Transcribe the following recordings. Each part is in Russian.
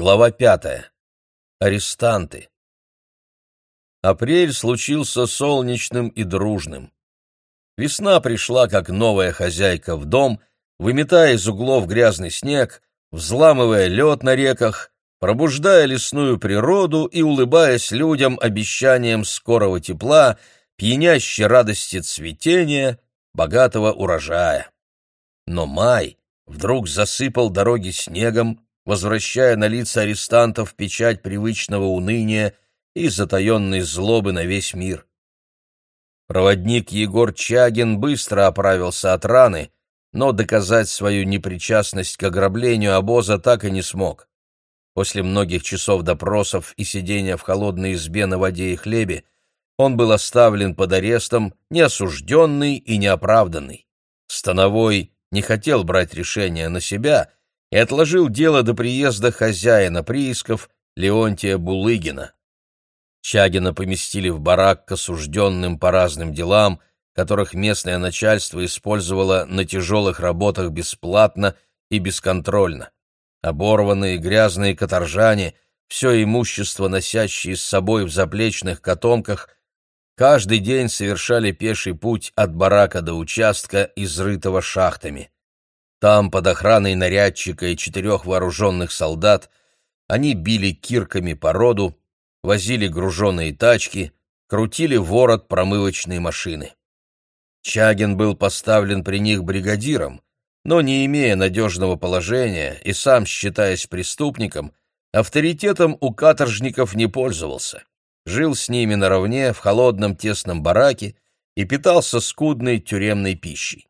Глава пятая. Арестанты. Апрель случился солнечным и дружным. Весна пришла, как новая хозяйка в дом, выметая из углов грязный снег, взламывая лед на реках, пробуждая лесную природу и улыбаясь людям обещанием скорого тепла, пьянящей радости цветения, богатого урожая. Но май вдруг засыпал дороги снегом, возвращая на лица арестантов печать привычного уныния и затаенной злобы на весь мир. Проводник Егор Чагин быстро оправился от раны, но доказать свою непричастность к ограблению обоза так и не смог. После многих часов допросов и сидения в холодной избе на воде и хлебе он был оставлен под арестом, неосужденный и неоправданный. Становой не хотел брать решение на себя и отложил дело до приезда хозяина приисков Леонтия Булыгина. Чагина поместили в барак к осужденным по разным делам, которых местное начальство использовало на тяжелых работах бесплатно и бесконтрольно. Оборванные грязные каторжане, все имущество, носящие с собой в заплечных котомках, каждый день совершали пеший путь от барака до участка, изрытого шахтами. Там, под охраной нарядчика и четырех вооруженных солдат, они били кирками по роду, возили груженные тачки, крутили ворот промывочной машины. Чагин был поставлен при них бригадиром, но, не имея надежного положения и сам считаясь преступником, авторитетом у каторжников не пользовался. Жил с ними наравне в холодном тесном бараке и питался скудной тюремной пищей.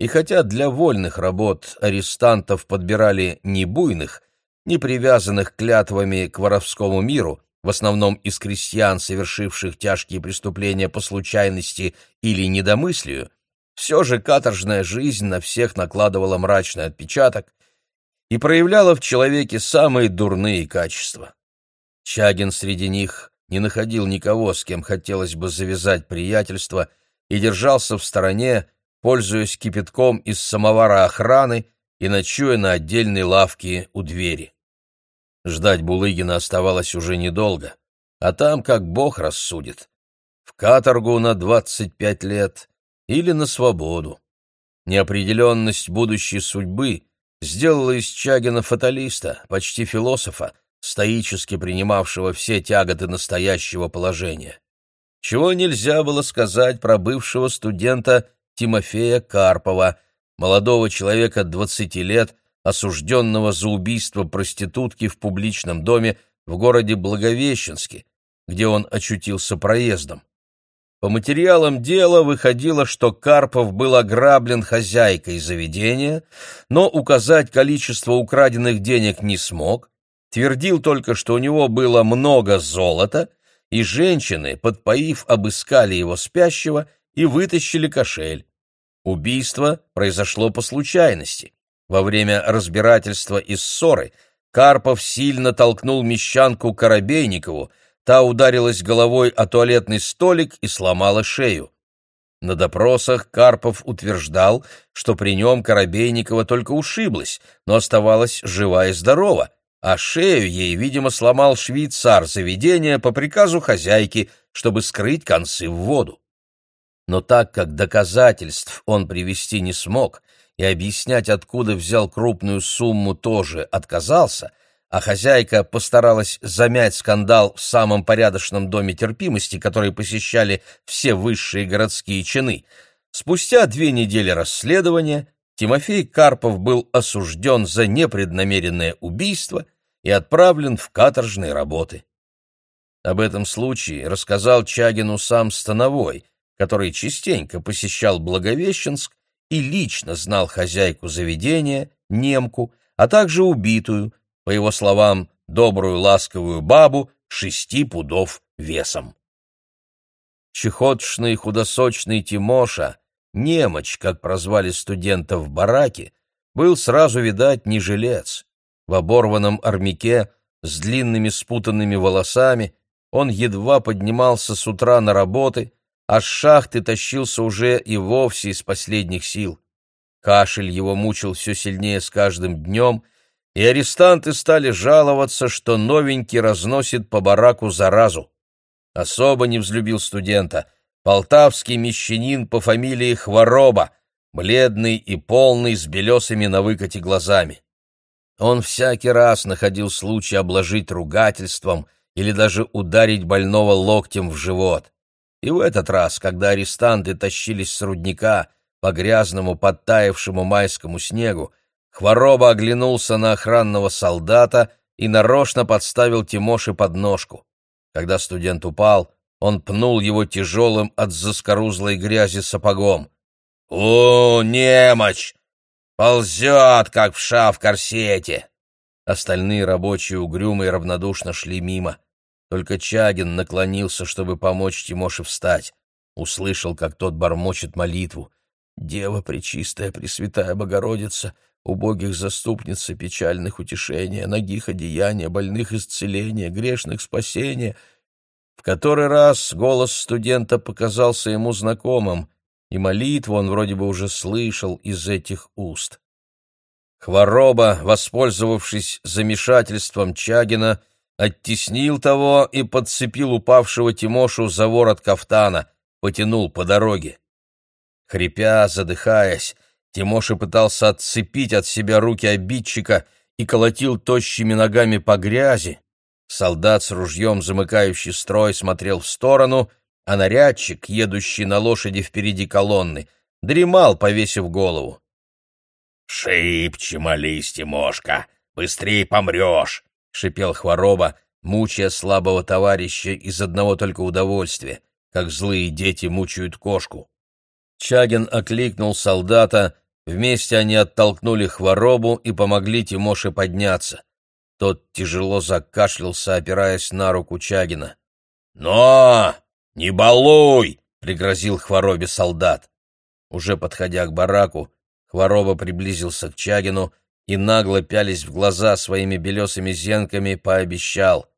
И хотя для вольных работ арестантов подбирали не буйных, не привязанных клятвами к воровскому миру, в основном из крестьян, совершивших тяжкие преступления по случайности или недомыслию, все же каторжная жизнь на всех накладывала мрачный отпечаток и проявляла в человеке самые дурные качества. Чагин среди них не находил никого, с кем хотелось бы завязать приятельство, и держался в стороне, пользуясь кипятком из самовара охраны и ночуя на отдельной лавке у двери. Ждать Булыгина оставалось уже недолго, а там как бог рассудит. В каторгу на двадцать пять лет или на свободу. Неопределенность будущей судьбы сделала из Чагина фаталиста, почти философа, стоически принимавшего все тяготы настоящего положения. Чего нельзя было сказать про бывшего студента Тимофея Карпова, молодого человека 20 лет, осужденного за убийство проститутки в публичном доме в городе Благовещенске, где он очутился проездом. По материалам дела выходило, что Карпов был ограблен хозяйкой заведения, но указать количество украденных денег не смог, твердил только, что у него было много золота, и женщины, подпоив, обыскали его спящего и вытащили кошель. Убийство произошло по случайности. Во время разбирательства и ссоры Карпов сильно толкнул мещанку Коробейникову, та ударилась головой о туалетный столик и сломала шею. На допросах Карпов утверждал, что при нем Коробейникова только ушиблась, но оставалась жива и здорова, а шею ей, видимо, сломал швейцар заведения по приказу хозяйки, чтобы скрыть концы в воду но так как доказательств он привести не смог и объяснять, откуда взял крупную сумму, тоже отказался, а хозяйка постаралась замять скандал в самом порядочном доме терпимости, который посещали все высшие городские чины, спустя две недели расследования Тимофей Карпов был осужден за непреднамеренное убийство и отправлен в каторжные работы. Об этом случае рассказал Чагину сам Становой, который частенько посещал Благовещенск и лично знал хозяйку заведения, немку, а также убитую, по его словам, добрую ласковую бабу шести пудов весом. Чехотшный худосочный Тимоша, немочь, как прозвали студента в бараке, был сразу, видать, не жилец. В оборванном армяке, с длинными спутанными волосами, он едва поднимался с утра на работы, а с шахты тащился уже и вовсе из последних сил. Кашель его мучил все сильнее с каждым днем, и арестанты стали жаловаться, что новенький разносит по бараку заразу. Особо не взлюбил студента полтавский мещанин по фамилии Хвороба, бледный и полный, с белесыми на выкате глазами. Он всякий раз находил случай обложить ругательством или даже ударить больного локтем в живот. И в этот раз, когда арестанты тащились с рудника по грязному подтаявшему майскому снегу, Хвороба оглянулся на охранного солдата и нарочно подставил Тимоши подножку. Когда студент упал, он пнул его тяжелым от заскорузлой грязи сапогом. «У, немочь! Ползет, как вша в корсете!» Остальные рабочие угрюмо и равнодушно шли мимо. Только Чагин наклонился, чтобы помочь Тимоше встать. Услышал, как тот бормочет молитву. «Дева Пречистая, Пресвятая Богородица, убогих заступница, печальных утешения, ногих одеяния, больных исцеления, грешных спасения». В который раз голос студента показался ему знакомым, и молитву он вроде бы уже слышал из этих уст. Хвороба, воспользовавшись замешательством Чагина, оттеснил того и подцепил упавшего Тимошу за ворот кафтана, потянул по дороге. Хрипя, задыхаясь, Тимоша пытался отцепить от себя руки обидчика и колотил тощими ногами по грязи. Солдат с ружьем, замыкающий строй, смотрел в сторону, а нарядчик, едущий на лошади впереди колонны, дремал, повесив голову. «Шибче молись, Тимошка, быстрее помрешь!» — шипел Хвороба, мучая слабого товарища из одного только удовольствия, как злые дети мучают кошку. Чагин окликнул солдата, вместе они оттолкнули Хворобу и помогли Тимоше подняться. Тот тяжело закашлялся, опираясь на руку Чагина. «Но! Не балуй!» — пригрозил Хворобе солдат. Уже подходя к бараку, Хвороба приблизился к Чагину и, нагло пялись в глаза своими белесыми зенками, пообещал.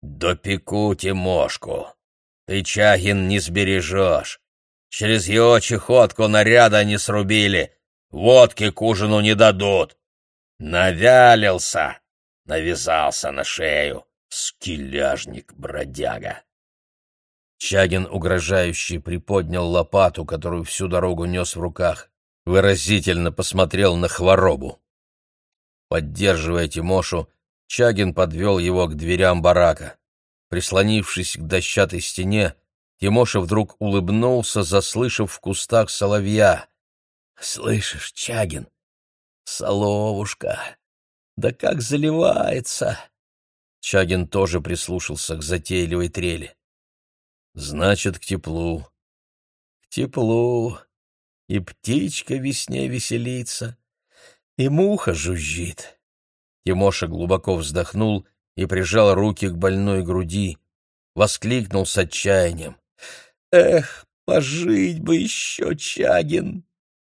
«Допеку Тимошку. Ты, Чагин, не сбережешь. Через его чехотку наряда не срубили, водки к ужину не дадут. Навялился, навязался на шею, скеляжник-бродяга». Чагин угрожающе приподнял лопату, которую всю дорогу нес в руках выразительно посмотрел на Хворобу. Поддерживая Тимошу, Чагин подвел его к дверям барака. Прислонившись к дощатой стене, Тимоша вдруг улыбнулся, заслышав в кустах соловья. «Слышишь, Чагин, соловушка, да как заливается!» Чагин тоже прислушался к затейливой трели. «Значит, к теплу». «К теплу», и птичка весне веселится, и муха жужжит. Тимоша глубоко вздохнул и прижал руки к больной груди, воскликнул с отчаянием. «Эх, пожить бы еще, Чагин!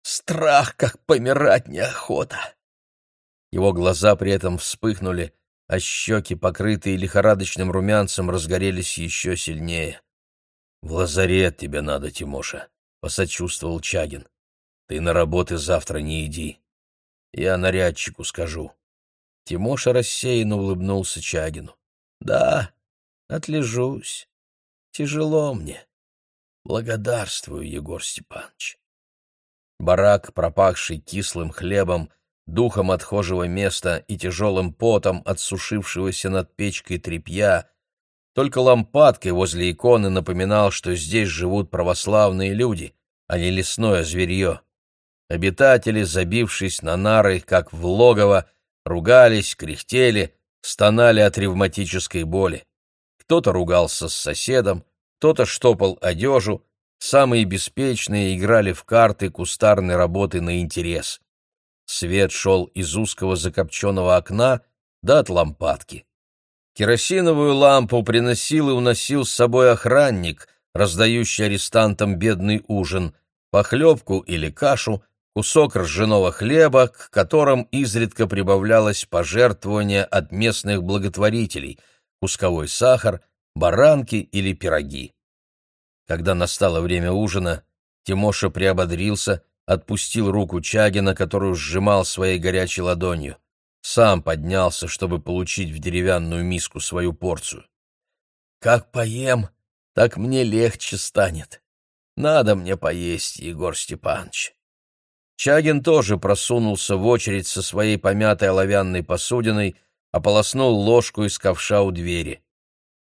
Страх, как помирать неохота!» Его глаза при этом вспыхнули, а щеки, покрытые лихорадочным румянцем, разгорелись еще сильнее. «В лазарет тебе надо, Тимоша», — посочувствовал Чагин. Ты на работы завтра не иди. Я нарядчику скажу. Тимоша рассеянно улыбнулся Чагину. Да, отлежусь. Тяжело мне. Благодарствую, Егор Степанович. Барак, пропахший кислым хлебом, духом отхожего места и тяжелым потом отсушившегося над печкой тряпья, только лампадкой возле иконы напоминал, что здесь живут православные люди, а не лесное зверье. Обитатели, забившись на нары, как в логово, ругались, кряхтели, стонали от ревматической боли. Кто-то ругался с соседом, кто-то штопал одежу, самые беспечные играли в карты кустарной работы на интерес. Свет шел из узкого закопченного окна да от лампадки. Керосиновую лампу приносил и уносил с собой охранник, раздающий арестантам бедный ужин, похлебку или кашу, кусок ржаного хлеба, к которым изредка прибавлялось пожертвование от местных благотворителей, кусковой сахар, баранки или пироги. Когда настало время ужина, Тимоша приободрился, отпустил руку Чагина, которую сжимал своей горячей ладонью. сам поднялся, чтобы получить в деревянную миску свою порцию. «Как поем, так мне легче станет. Надо мне поесть, Егор Степанович». Чагин тоже просунулся в очередь со своей помятой оловянной посудиной, ополоснул ложку из ковша у двери.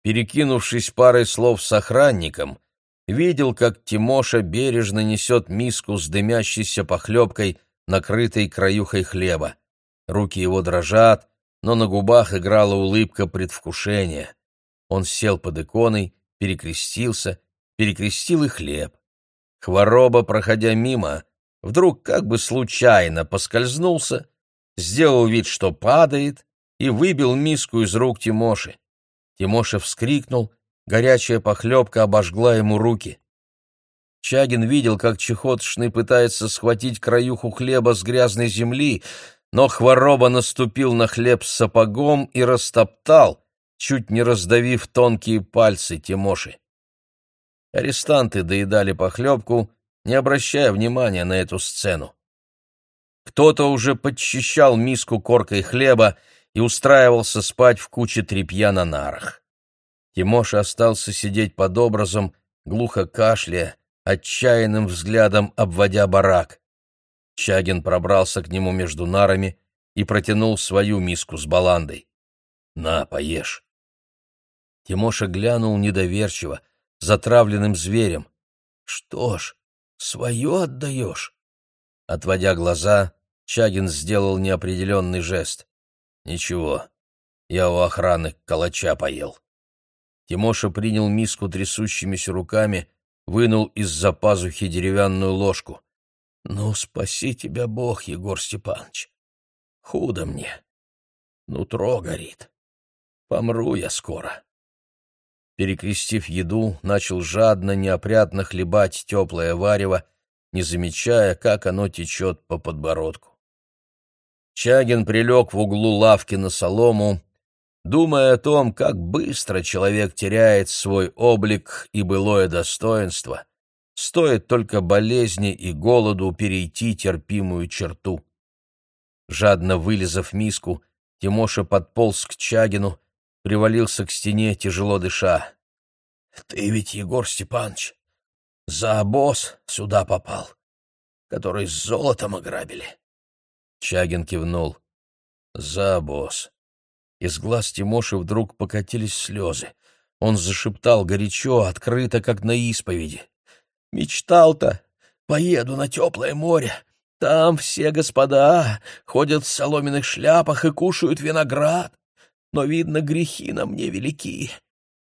Перекинувшись парой слов с охранником, видел, как Тимоша бережно несет миску с дымящейся похлебкой, накрытой краюхой хлеба. Руки его дрожат, но на губах играла улыбка предвкушения. Он сел под иконой, перекрестился, перекрестил и хлеб. Хвороба, проходя мимо, вдруг как бы случайно поскользнулся, сделал вид, что падает, и выбил миску из рук Тимоши. Тимоша вскрикнул, горячая похлебка обожгла ему руки. Чагин видел, как Чехотшный пытается схватить краюху хлеба с грязной земли, но Хвороба наступил на хлеб сапогом и растоптал, чуть не раздавив тонкие пальцы Тимоши. Арестанты доедали похлебку, не обращая внимания на эту сцену. Кто-то уже подчищал миску коркой хлеба и устраивался спать в куче тряпья на нарах. Тимоша остался сидеть под образом, глухо кашляя, отчаянным взглядом обводя барак. Чагин пробрался к нему между нарами и протянул свою миску с баландой. «На, поешь». Тимоша глянул недоверчиво, затравленным зверем. «Что ж, свое отдаешь?» Отводя глаза, Чагин сделал неопределенный жест. «Ничего, я у охраны калача поел». Тимоша принял миску трясущимися руками, вынул из-за пазухи деревянную ложку. «Ну, спаси тебя Бог, Егор Степанович! Худо мне. Нутро горит. Помру я скоро». Перекрестив еду, начал жадно, неопрятно хлебать теплое варево, не замечая, как оно течет по подбородку. Чагин прилег в углу лавки на солому, думая о том, как быстро человек теряет свой облик и былое достоинство, стоит только болезни и голоду перейти терпимую черту. Жадно вылезав миску, Тимоша подполз к Чагину, привалился к стене, тяжело дыша. — Ты ведь, Егор Степанович, за обоз сюда попал, который с золотом ограбили. Чагин кивнул. За обоз. Из глаз Тимоши вдруг покатились слезы. Он зашептал горячо, открыто, как на исповеди. «Мечтал-то! Поеду на теплое море. Там все господа ходят в соломенных шляпах и кушают виноград. Но, видно, грехи на мне велики».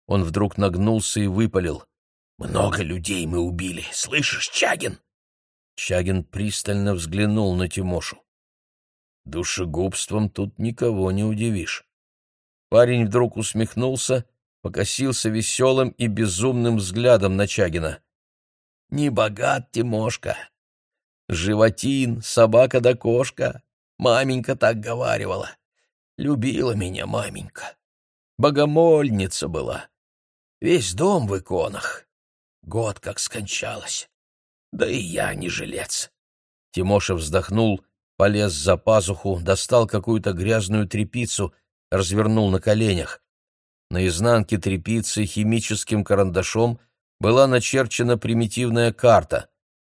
Он вдруг нагнулся и выпалил. «Много людей мы убили, слышишь, Чагин?» Чагин пристально взглянул на Тимошу. Душегубством тут никого не удивишь. Парень вдруг усмехнулся, покосился веселым и безумным взглядом на Чагина. «Не богат, Тимошка. Животин, собака да кошка. Маменька так говаривала. Любила меня маменька. Богомольница была. Весь дом в иконах. Год как скончалась. Да и я не жилец». Тимоша вздохнул полез за пазуху, достал какую-то грязную тряпицу, развернул на коленях. На изнанке тряпицы химическим карандашом была начерчена примитивная карта,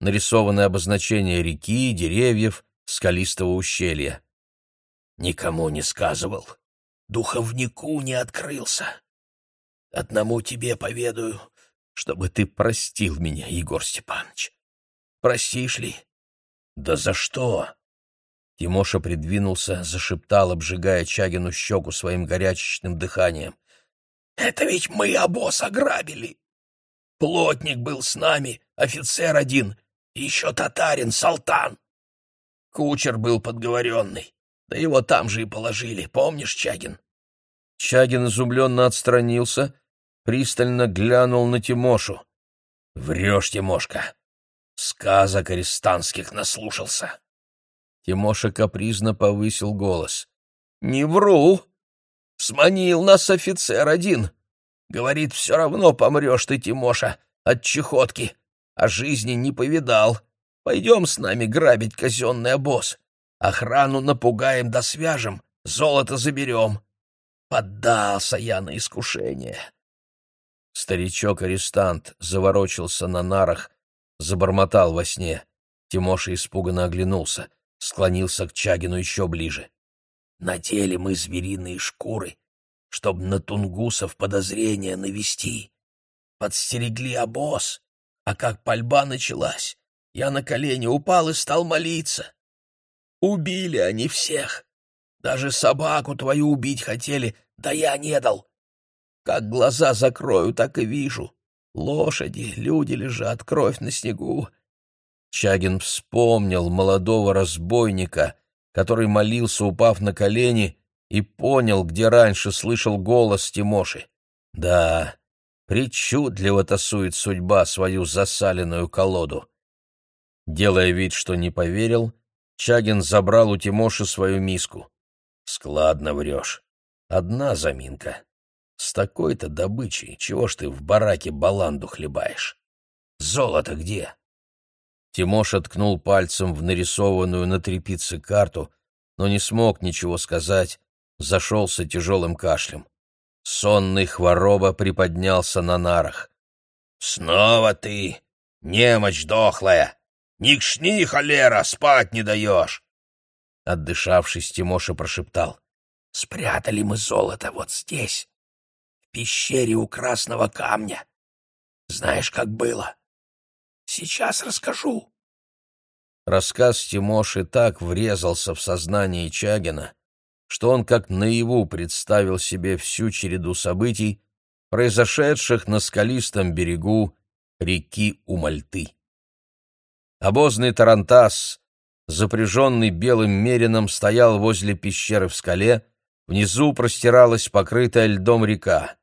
нарисованное обозначение реки, деревьев, скалистого ущелья. «Никому не сказывал, духовнику не открылся. Одному тебе поведаю, чтобы ты простил меня, Егор Степанович. Простишь ли? Да за что? Тимоша придвинулся, зашептал, обжигая Чагину щеку своим горячечным дыханием. «Это ведь мы обоз ограбили! Плотник был с нами, офицер один, еще татарин, Салтан. Кучер был подговоренный, да его там же и положили, помнишь, Чагин?» Чагин изумленно отстранился, пристально глянул на Тимошу. «Врешь, Тимошка! Сказок арестантских наслушался!» Тимоша капризно повысил голос. «Не вру! Сманил нас офицер один. Говорит, все равно помрешь ты, Тимоша, от чехотки, а жизни не повидал. Пойдем с нами грабить казенный обоз. Охрану напугаем да свяжем, золото заберем. Поддался я на искушение. Старичок-арестант заворочился на нарах, забормотал во сне. Тимоша испуганно оглянулся, склонился к Чагину еще ближе. «Надели мы звериные шкуры, чтоб на тунгусов подозрения навести. Подстерегли обоз, а как пальба началась, я на колени упал и стал молиться. Убили они всех. Даже собаку твою убить хотели, да я не дал. Как глаза закрою, так и вижу. Лошади, люди лежат, кровь на снегу. Чагин вспомнил молодого разбойника, который молился, упав на колени, и понял, где раньше слышал голос Тимоши. Да, причудливо тасует судьба свою засаленную колоду. Делая вид, что не поверил, Чагин забрал у Тимоши свою миску. «Складно врешь. Одна заминка. С такой-то добычей чего ж ты в бараке баланду хлебаешь? Золото где?» Тимоша ткнул пальцем в нарисованную на тряпице карту, но не смог ничего сказать, зашелся тяжелым кашлем. Сонный хвороба приподнялся на нарах. «Снова ты, немочь дохлая! Никшни, холера, спать не даешь!» Отдышавшись, Тимоша прошептал. «Спрятали мы золото вот здесь, в пещере у красного камня. Знаешь, как было? Сейчас расскажу». Рассказ Тимоши так врезался в сознание Чагина, что он как наяву представил себе всю череду событий, произошедших на скалистом берегу реки Умальты. Обозный тарантас, запряженный белым мерином, стоял возле пещеры в скале, внизу простиралась покрытая льдом река.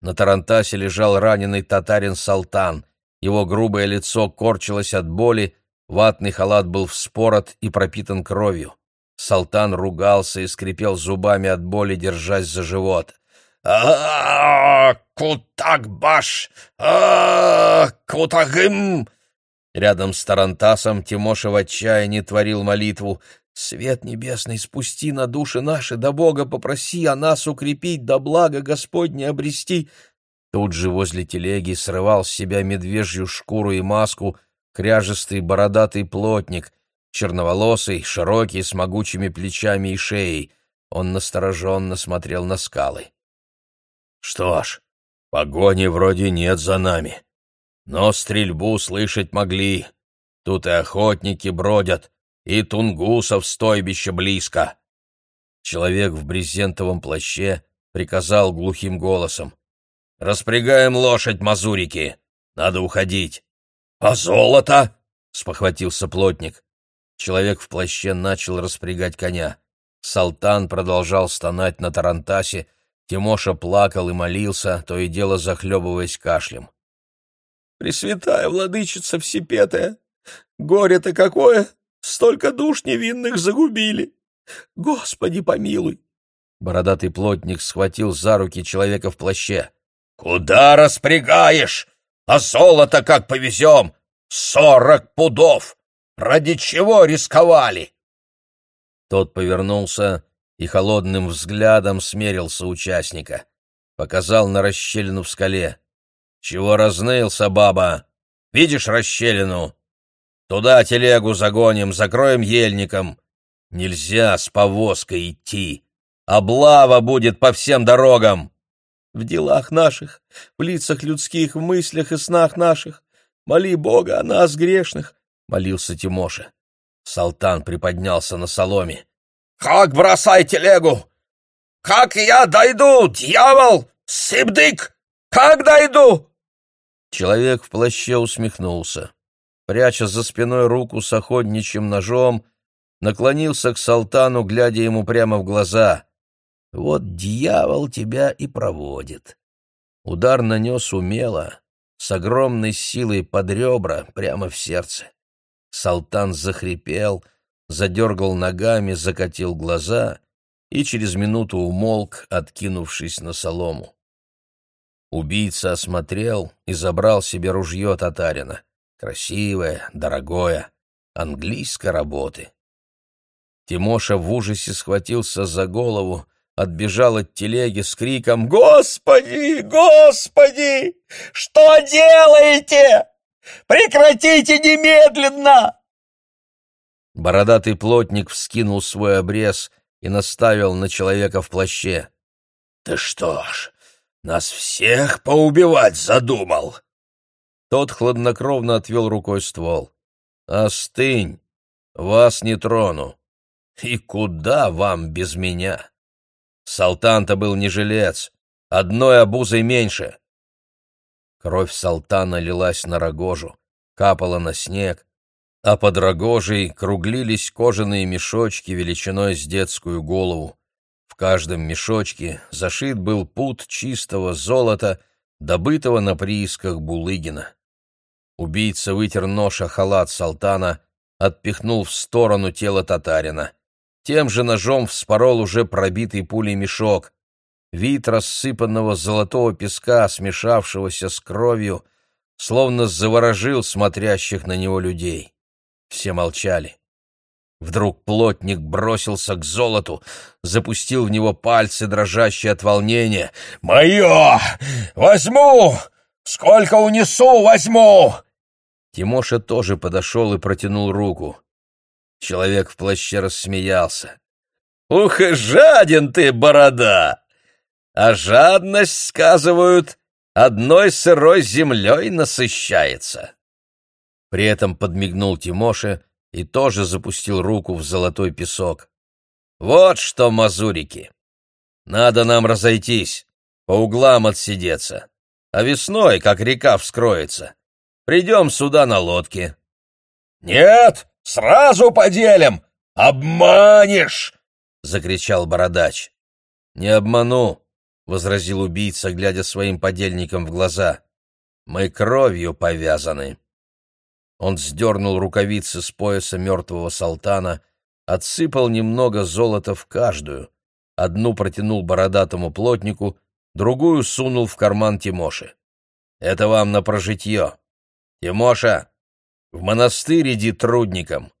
На тарантасе лежал раненый татарин Салтан, его грубое лицо корчилось от боли, ватный халат был вспорот и пропитан кровью. Салтан ругался и скрипел зубами от боли, держась за живот. а Кутакбаш! а Кутагым!» Рядом с Тарантасом Тимоша в отчаянии творил молитву. «Свет небесный, спусти на души наши, да Бога попроси, а нас укрепить, да благо Господне обрести!» Тут же возле телеги срывал с себя медвежью шкуру и маску кряжестый бородатый плотник, черноволосый, широкий, с могучими плечами и шеей. Он настороженно смотрел на скалы. «Что ж, погони вроде нет за нами. Но стрельбу слышать могли. Тут и охотники бродят, и тунгусов стойбище близко». Человек в брезентовом плаще приказал глухим голосом. «Распрягаем лошадь, мазурики! Надо уходить!» «А золото?» — спохватился плотник. Человек в плаще начал распрягать коня. Салтан продолжал стонать на тарантасе, Тимоша плакал и молился, то и дело захлебываясь кашлем. «Пресвятая владычица всепетая! Горе-то какое! Столько душ невинных загубили! Господи помилуй!» Бородатый плотник схватил за руки человека в плаще. «Куда распрягаешь? А золото как повезем? Сорок пудов! Ради чего рисковали?» Тот повернулся и холодным взглядом смерился участника. Показал на расщелину в скале. «Чего разнылся, баба? Видишь расщелину? Туда телегу загоним, закроем ельником. Нельзя с повозкой идти. Облава будет по всем дорогам!» «В делах наших, в лицах людских, в мыслях и снах наших. Моли Бога о нас, грешных, — молился Тимоша. Салтан приподнялся на соломе. «Как бросай телегу? Как я дойду, дьявол? Сибдык! Как дойду?» Человек в плаще усмехнулся. Пряча за спиной руку с охотничьим ножом, наклонился к Салтану, глядя ему прямо в глаза. «Вот дьявол тебя и проводит». Удар нанес умело, с огромной силой под ребра, прямо в сердце. Салтан захрипел, задергал ногами, закатил глаза и через минуту умолк, откинувшись на солому. Убийца осмотрел и забрал себе ружье татарина. Красивое, дорогое, английской работы. Тимоша в ужасе схватился за голову, отбежал от телеги с криком «Господи! Господи! Что делаете? Прекратите немедленно!» Бородатый плотник вскинул свой обрез и наставил на человека в плаще. «Ты что ж, нас всех поубивать задумал?» Тот хладнокровно отвел рукой ствол. «Остынь! Вас не трону. И куда вам без меня? Салтан-то был не жилец, одной обузой меньше». Кровь Салтана лилась на рогожу, капала на снег, а под рогожей круглились кожаные мешочки величиной с детскую голову. В каждом мешочке зашит был пут чистого золота, добытого на приисках Булыгина. Убийца вытер нож о халат Салтана, отпихнул в сторону тело татарина. Тем же ножом вспорол уже пробитый пулей мешок. Вид рассыпанного золотого песка, смешавшегося с кровью, словно заворожил смотрящих на него людей. Все молчали. Вдруг плотник бросился к золоту, запустил в него пальцы, дрожащие от волнения. «Мое! Возьму! Сколько унесу, возьму!» Тимоша тоже подошел и протянул руку. Человек в плаще рассмеялся. «Ух и жаден ты, борода! А жадность, сказывают, одной сырой землей насыщается!» При этом подмигнул Тимоше и тоже запустил руку в золотой песок. «Вот что, мазурики! Надо нам разойтись, по углам отсидеться, а весной, как река вскроется, придем сюда на лодке». «Нет, сразу поделим! Обманешь!» — закричал бородач. «Не обману», — возразил убийца, глядя своим подельникам в глаза. «Мы кровью повязаны». Он сдернул рукавицы с пояса мертвого салтана, отсыпал немного золота в каждую, одну протянул бородатому плотнику, другую сунул в карман Тимоши. «Это вам на прожитье. Тимоша, в монастырь иди трудником,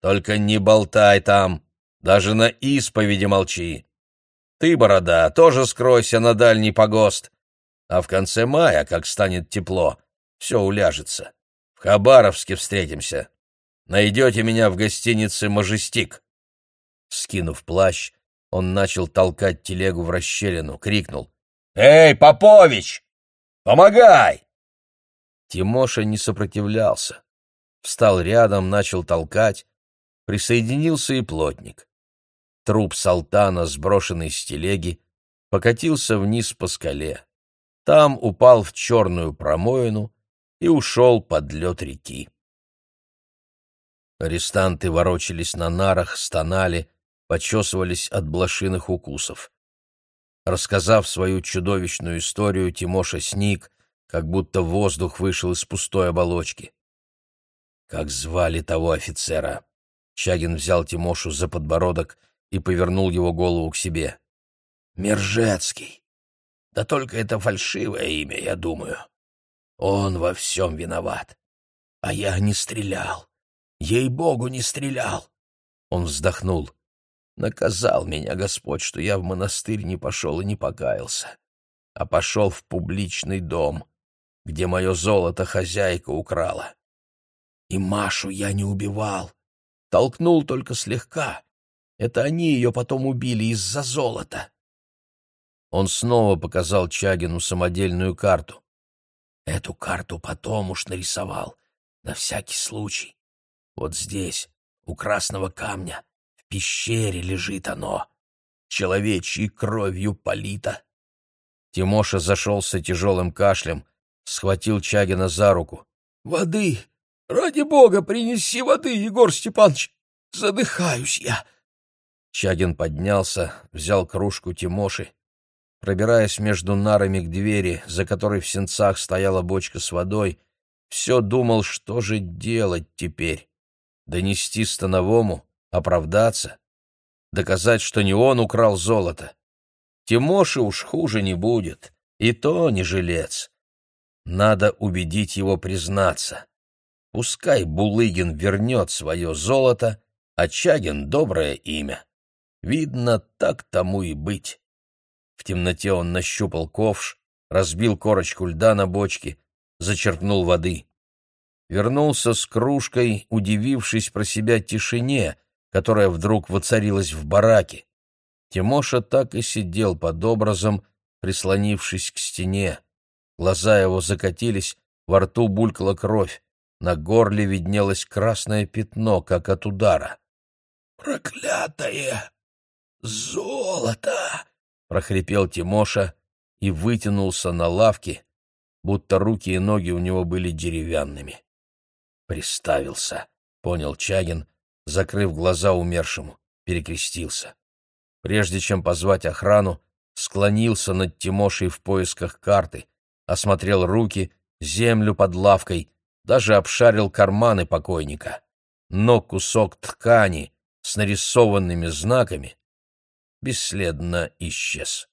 только не болтай там, даже на исповеди молчи. Ты, борода, тоже скройся на дальний погост, а в конце мая, как станет тепло, все уляжется. Хабаровске встретимся. Найдете меня в гостинице «Мажестик». Скинув плащ, он начал толкать телегу в расщелину, крикнул. «Эй, Попович! Помогай!» Тимоша не сопротивлялся. Встал рядом, начал толкать. Присоединился и плотник. Труп Салтана, сброшенный с телеги, покатился вниз по скале. Там упал в черную промоину, и ушел под лед реки. Арестанты ворочались на нарах, стонали, почесывались от блошиных укусов. Рассказав свою чудовищную историю, Тимоша сник, как будто воздух вышел из пустой оболочки. Как звали того офицера? Чагин взял Тимошу за подбородок и повернул его голову к себе. Мержецкий. Да только это фальшивое имя, я думаю. Он во всем виноват. А я не стрелял. Ей-богу, не стрелял. Он вздохнул. Наказал меня Господь, что я в монастырь не пошел и не покаялся, а пошел в публичный дом, где мое золото хозяйка украла. И Машу я не убивал. Толкнул только слегка. Это они ее потом убили из-за золота. Он снова показал Чагину самодельную карту. Эту карту потом уж нарисовал, на всякий случай. Вот здесь, у красного камня, в пещере лежит оно. Человечьей кровью полито. Тимоша зашелся тяжелым кашлем, схватил Чагина за руку. — Воды! Ради бога, принеси воды, Егор Степанович! Задыхаюсь я! Чагин поднялся, взял кружку Тимоши Пробираясь между нарами к двери, за которой в сенцах стояла бочка с водой, все думал, что же делать теперь. Донести становому, оправдаться, доказать, что не он украл золото. Тимоши уж хуже не будет, и то не жилец. Надо убедить его признаться. Пускай Булыгин вернет свое золото, А Чагин — доброе имя. Видно, так тому и быть. В темноте он нащупал ковш, разбил корочку льда на бочке, зачерпнул воды. Вернулся с кружкой, удивившись про себя тишине, которая вдруг воцарилась в бараке. Тимоша так и сидел под образом, прислонившись к стене. Глаза его закатились, во рту булькала кровь, на горле виднелось красное пятно, как от удара. «Проклятое золото!» — прохрипел Тимоша и вытянулся на лавке, будто руки и ноги у него были деревянными. «Приставился», — понял Чагин, закрыв глаза умершему, перекрестился. Прежде чем позвать охрану, склонился над Тимошей в поисках карты, осмотрел руки, землю под лавкой, даже обшарил карманы покойника. Но кусок ткани с нарисованными знаками бесследно исчез.